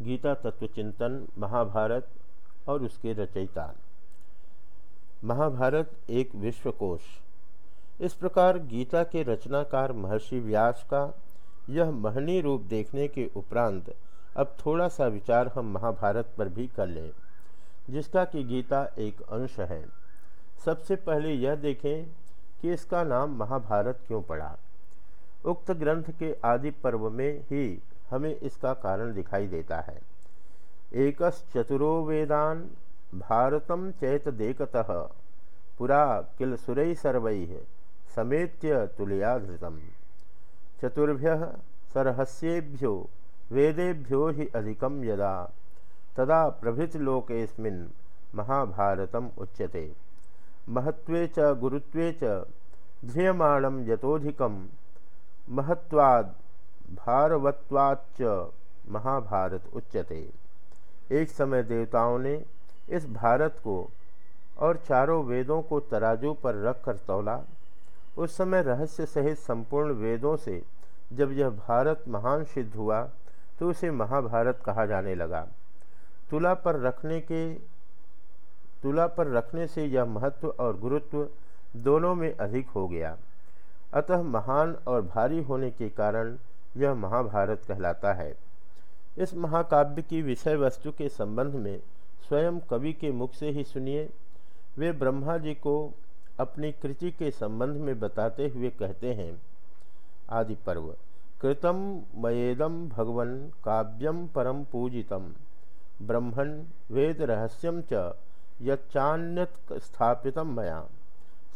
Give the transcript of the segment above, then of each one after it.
गीता तत्वचिंतन महाभारत और उसके रचयिता। महाभारत एक विश्वकोश। इस प्रकार गीता के रचनाकार महर्षि व्यास का यह महनी रूप देखने के उपरांत अब थोड़ा सा विचार हम महाभारत पर भी कर लें, जिसका कि गीता एक अंश है। सबसे पहले यह देखें कि इसका नाम महाभारत क्यों पड़ा। उक्त ग्रंथ के आदि पर्व में ही हमें इसका कारण दिखाई देता है। एक चतुरो वेदान भारतम चैतदेकतः पुरा किल सुरई सर्व समेत्य तुलयाधृतम। चतुर्भ्य सरहस्येभ्यो वेदेभ्यो ही अधिकम यदा तदा प्रभृतिलोकेस्मिन् महाभारतम उच्यते। महत्वे च गुरुत्वे च ध्रियमाणं यतोधिकं महत्वाद भारवत्वाच्च महाभारत उच्यते। एक समय देवताओं ने इस भारत को और चारों वेदों को तराजू पर रख कर तोला। उस समय रहस्य सहित संपूर्ण वेदों से जब यह भारत महान सिद्ध हुआ तो उसे महाभारत कहा जाने लगा। तुला पर रखने के, तुला पर रखने से यह महत्व और गुरुत्व दोनों में अधिक हो गया। अतः महान और भारी होने के कारण यह महाभारत कहलाता है। इस महाकाव्य की विषय वस्तु के संबंध में स्वयं कवि के मुख से ही सुनिए। वे ब्रह्मा जी को अपनी कृति के संबंध में बताते हुए कहते हैं, आदि पर्व, कृतम मयेदम भगवन काव्यम परम पूजितम। ब्रह्मण वेद रहस्यम च यच्चान्यत स्थापित मया।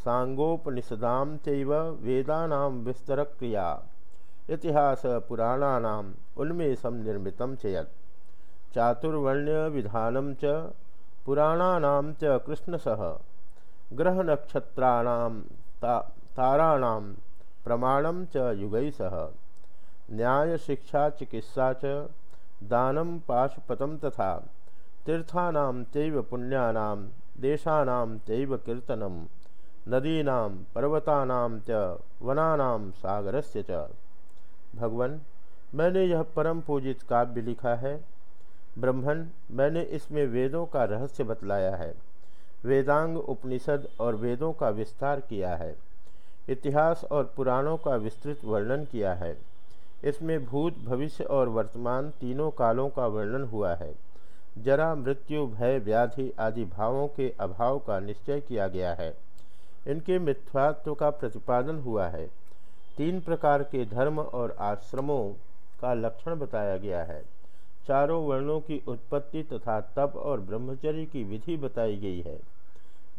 सांगोपनिषदाम वेदानाम विस्तर क्रिया इतिहास पुराणानाम उन्मेषम निर्मित चयत चातुर्वर्ण्य विधानम च पुराणानाम च कृष्णसह ग्रह नक्षत्राणाम ता, ताराणाम प्रमाणम च सह न्याय शिक्षा चिकित्सा च दानम पाशुपतम तथा तीर्थानाम चैव पुण्यानाम देशानाम पर्वतानाम च वनानाम सागरस्य च। भगवान, मैंने यह परम पूजित काव्य लिखा है। ब्रह्मण मैंने इसमें वेदों का रहस्य बतलाया है। वेदांग उपनिषद और वेदों का विस्तार किया है। इतिहास और पुराणों का विस्तृत वर्णन किया है। इसमें भूत, भविष्य और वर्तमान तीनों कालों का वर्णन हुआ है। जरा, मृत्यु, भय, व्याधि आदि भावों के अभाव का निश्चय किया गया है। इनके मिथ्यात्व का प्रतिपादन हुआ है। तीन प्रकार के धर्म और आश्रमों का लक्षण बताया गया है। चारों वर्णों की उत्पत्ति तथा तप और ब्रह्मचर्य की विधि बताई गई है।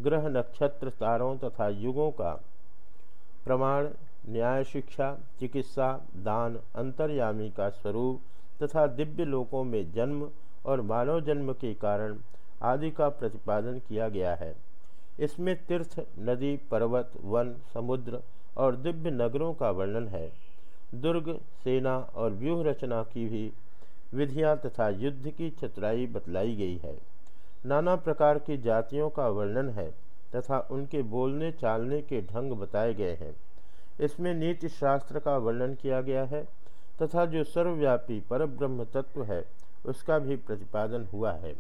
ग्रह नक्षत्र, तारों तथा युगों का प्रमाण, न्याय, शिक्षा, चिकित्सा, दान, अंतर्यामी का स्वरूप तथा दिव्य लोकों में जन्म और मानव जन्म के कारण आदि का प्रतिपादन किया गया है। इसमें तीर्थ, नदी, पर्वत, वन, समुद्र और दिव्य नगरों का वर्णन है। दुर्ग, सेना और व्यूह रचना की भी विधियाँ तथा युद्ध की चतुराई बतलाई गई है। नाना प्रकार की जातियों का वर्णन है तथा उनके बोलने चालने के ढंग बताए गए हैं। इसमें नीति शास्त्र का वर्णन किया गया है तथा जो सर्वव्यापी परब्रह्म तत्व है, उसका भी प्रतिपादन हुआ है।